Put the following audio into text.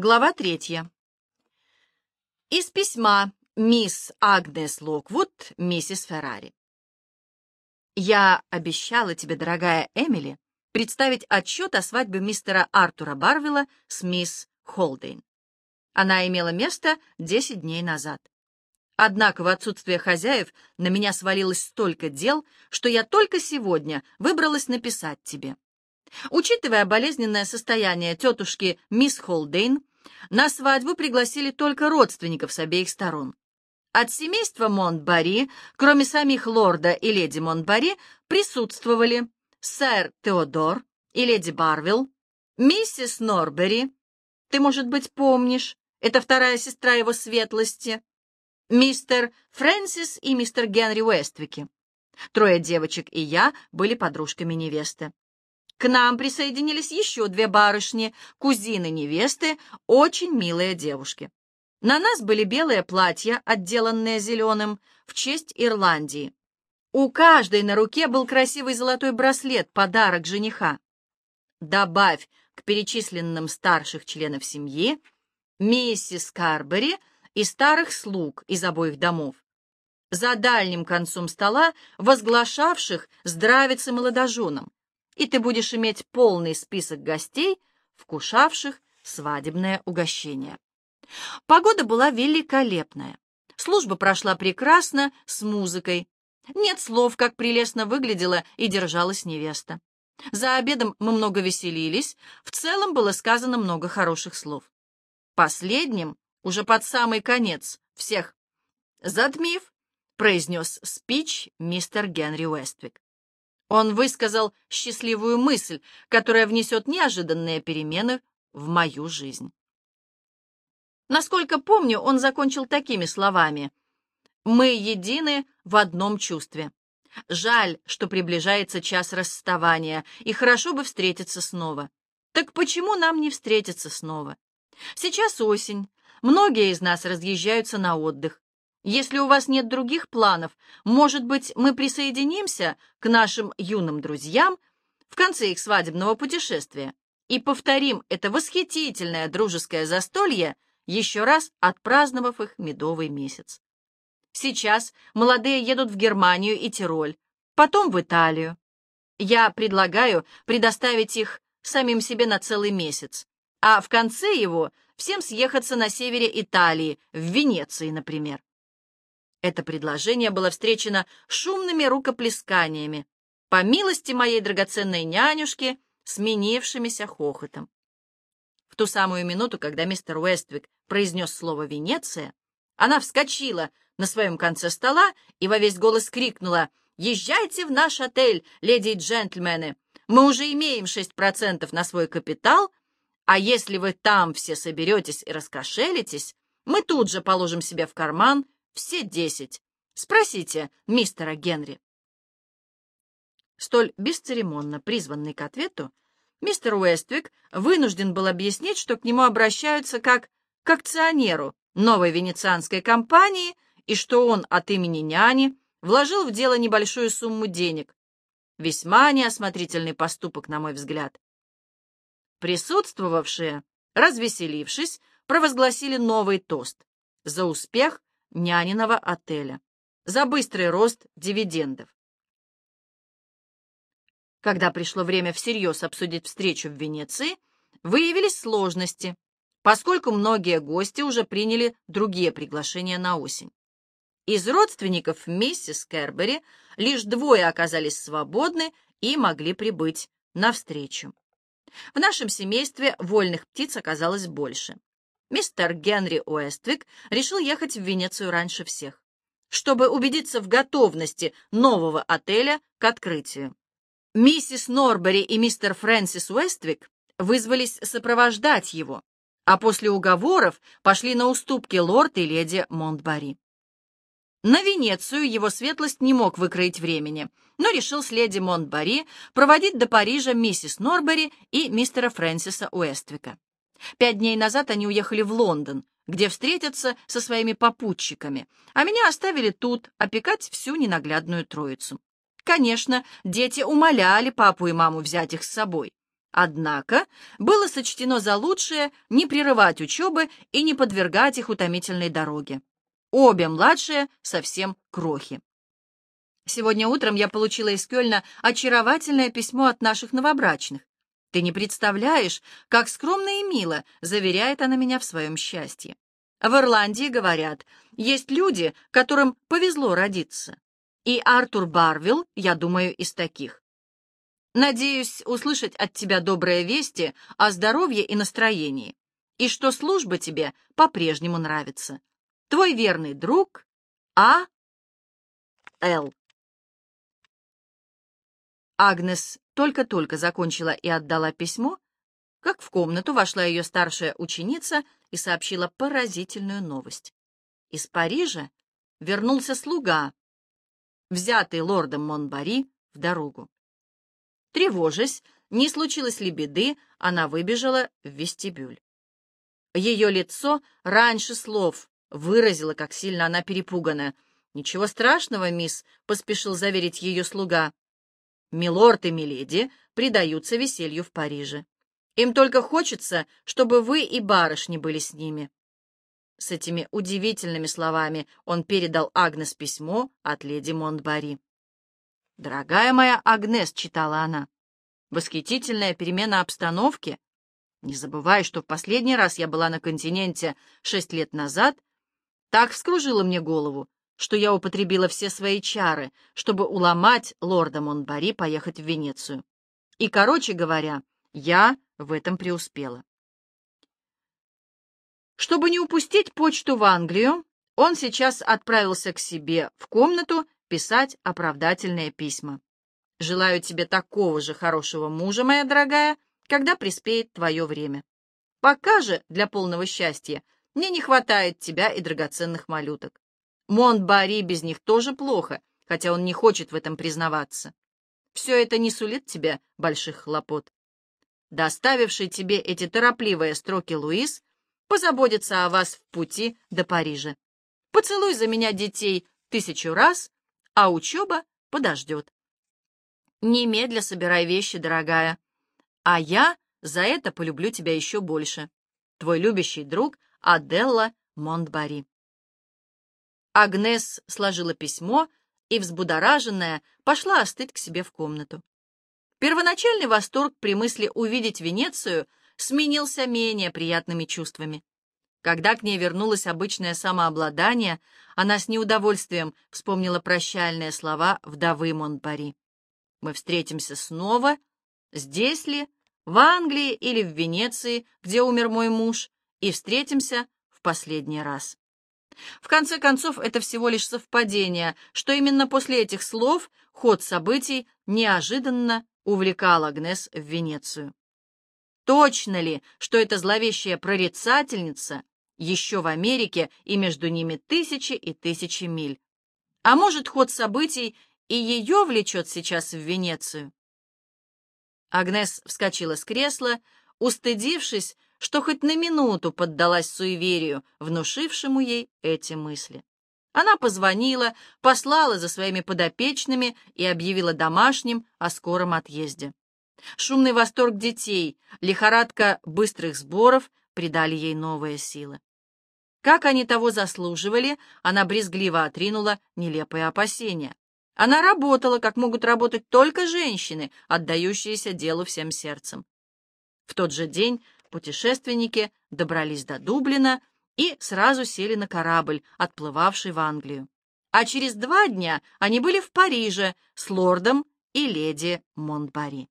Глава третья. Из письма мисс Агнес Локвуд, миссис Феррари. Я обещала тебе, дорогая Эмили, представить отчет о свадьбе мистера Артура Барвилла с мисс Холдейн. Она имела место 10 дней назад. Однако в отсутствие хозяев на меня свалилось столько дел, что я только сегодня выбралась написать тебе. Учитывая болезненное состояние тетушки мисс Холдейн, на свадьбу пригласили только родственников с обеих сторон. От семейства Монтбари, кроме самих лорда и леди Монтбари, присутствовали сэр Теодор и леди Барвилл, миссис Норбери, ты, может быть, помнишь, это вторая сестра его светлости, мистер Фрэнсис и мистер Генри Уэствики. Трое девочек и я были подружками невесты. К нам присоединились еще две барышни, кузины невесты, очень милые девушки. На нас были белые платья, отделанные зеленым, в честь Ирландии. У каждой на руке был красивый золотой браслет, подарок жениха. Добавь к перечисленным старших членов семьи миссис Карбери и старых слуг из обоих домов. За дальним концом стола возглашавших здравицы молодоженам и ты будешь иметь полный список гостей, вкушавших свадебное угощение. Погода была великолепная. Служба прошла прекрасно, с музыкой. Нет слов, как прелестно выглядела и держалась невеста. За обедом мы много веселились, в целом было сказано много хороших слов. Последним, уже под самый конец, всех затмив, произнес спич мистер Генри Уэствик. Он высказал счастливую мысль, которая внесет неожиданные перемены в мою жизнь. Насколько помню, он закончил такими словами. «Мы едины в одном чувстве. Жаль, что приближается час расставания, и хорошо бы встретиться снова. Так почему нам не встретиться снова? Сейчас осень, многие из нас разъезжаются на отдых. Если у вас нет других планов, может быть, мы присоединимся к нашим юным друзьям в конце их свадебного путешествия и повторим это восхитительное дружеское застолье, еще раз отпраздновав их медовый месяц. Сейчас молодые едут в Германию и Тироль, потом в Италию. Я предлагаю предоставить их самим себе на целый месяц, а в конце его всем съехаться на севере Италии, в Венеции, например. Это предложение было встречено шумными рукоплесканиями, по милости моей драгоценной нянюшки, сменившимися хохотом. В ту самую минуту, когда мистер Уэствик произнес слово «Венеция», она вскочила на своем конце стола и во весь голос крикнула «Езжайте в наш отель, леди и джентльмены! Мы уже имеем 6% на свой капитал, а если вы там все соберетесь и раскошелитесь, мы тут же положим себе в карман все десять. Спросите мистера Генри. Столь бесцеремонно призванный к ответу, мистер Уэствик вынужден был объяснить, что к нему обращаются как к акционеру новой венецианской компании и что он от имени няни вложил в дело небольшую сумму денег. Весьма неосмотрительный поступок, на мой взгляд. Присутствовавшие, развеселившись, провозгласили новый тост за успех няниного отеля, за быстрый рост дивидендов. Когда пришло время всерьез обсудить встречу в Венеции, выявились сложности, поскольку многие гости уже приняли другие приглашения на осень. Из родственников миссис Кербери лишь двое оказались свободны и могли прибыть навстречу. В нашем семействе вольных птиц оказалось больше мистер Генри Уэствик решил ехать в Венецию раньше всех, чтобы убедиться в готовности нового отеля к открытию. Миссис Норбери и мистер Фрэнсис Уэствик вызвались сопровождать его, а после уговоров пошли на уступки лорд и леди Монтбари. На Венецию его светлость не мог выкроить времени, но решил с леди Монтбари проводить до Парижа миссис Норбери и мистера Фрэнсиса Уэствика. Пять дней назад они уехали в Лондон, где встретятся со своими попутчиками, а меня оставили тут опекать всю ненаглядную троицу. Конечно, дети умоляли папу и маму взять их с собой, Однако было сочтено за лучшее не прерывать учебы и не подвергать их утомительной дороге. Обе младшие совсем крохи. Сегодня утром я получила из Кёльна очаровательное письмо от наших новобрачных. Ты не представляешь, как скромно и мило заверяет она меня в своем счастье. В Ирландии, говорят, есть люди, которым повезло родиться. И Артур Барвилл, я думаю, из таких. Надеюсь услышать от тебя добрые вести о здоровье и настроении, и что служба тебе по-прежнему нравится. Твой верный друг А. Л. Агнес только-только закончила и отдала письмо, как в комнату вошла ее старшая ученица и сообщила поразительную новость. Из Парижа вернулся слуга, взятый лордом Монбари в дорогу. Тревожась, не случилось ли беды, она выбежала в вестибюль. Ее лицо раньше слов выразило, как сильно она перепугана. «Ничего страшного, мисс», — поспешил заверить ее слуга. «Милорд и миледи предаются веселью в Париже. Им только хочется, чтобы вы и барышни были с ними». С этими удивительными словами он передал Агнес письмо от леди Монтбари. «Дорогая моя Агнес», — читала она, — «восхитительная перемена обстановки. Не забывай, что в последний раз я была на континенте шесть лет назад, так вскружила мне голову, что я употребила все свои чары, чтобы уломать лорда Монбари поехать в Венецию. И, короче говоря, я в этом преуспела. Чтобы не упустить почту в Англию, он сейчас отправился к себе в комнату писать оправдательные письма. Желаю тебе такого же хорошего мужа, моя дорогая, когда приспеет твое время. Пока же, для полного счастья, мне не хватает тебя и драгоценных малюток. Монт-Бари без них тоже плохо, хотя он не хочет в этом признаваться. Все это не сулит тебе больших хлопот. Доставивший тебе эти торопливые строки Луис позаботится о вас в пути до Парижа. Поцелуй за меня детей тысячу раз а учеба подождет. Немедля собирай вещи, дорогая, а я за это полюблю тебя еще больше. Твой любящий друг Аделла Монтбари. Агнес сложила письмо и, взбудораженная, пошла остыть к себе в комнату. Первоначальный восторг при мысли увидеть Венецию сменился менее приятными чувствами. Когда к ней вернулось обычное самообладание, она с неудовольствием вспомнила прощальные слова вдовы Монпари. «Мы встретимся снова, здесь ли, в Англии или в Венеции, где умер мой муж, и встретимся в последний раз». В конце концов, это всего лишь совпадение, что именно после этих слов ход событий неожиданно увлекал Агнес в Венецию. Точно ли, что эта зловещая прорицательница еще в Америке, и между ними тысячи и тысячи миль? А может, ход событий и ее влечет сейчас в Венецию? Агнес вскочила с кресла, устыдившись, что хоть на минуту поддалась суеверию, внушившему ей эти мысли. Она позвонила, послала за своими подопечными и объявила домашним о скором отъезде. Шумный восторг детей, лихорадка быстрых сборов придали ей новые силы. Как они того заслуживали, она брезгливо отринула нелепые опасения. Она работала, как могут работать только женщины, отдающиеся делу всем сердцем. В тот же день путешественники добрались до Дублина и сразу сели на корабль, отплывавший в Англию. А через два дня они были в Париже с лордом и леди Монтбари.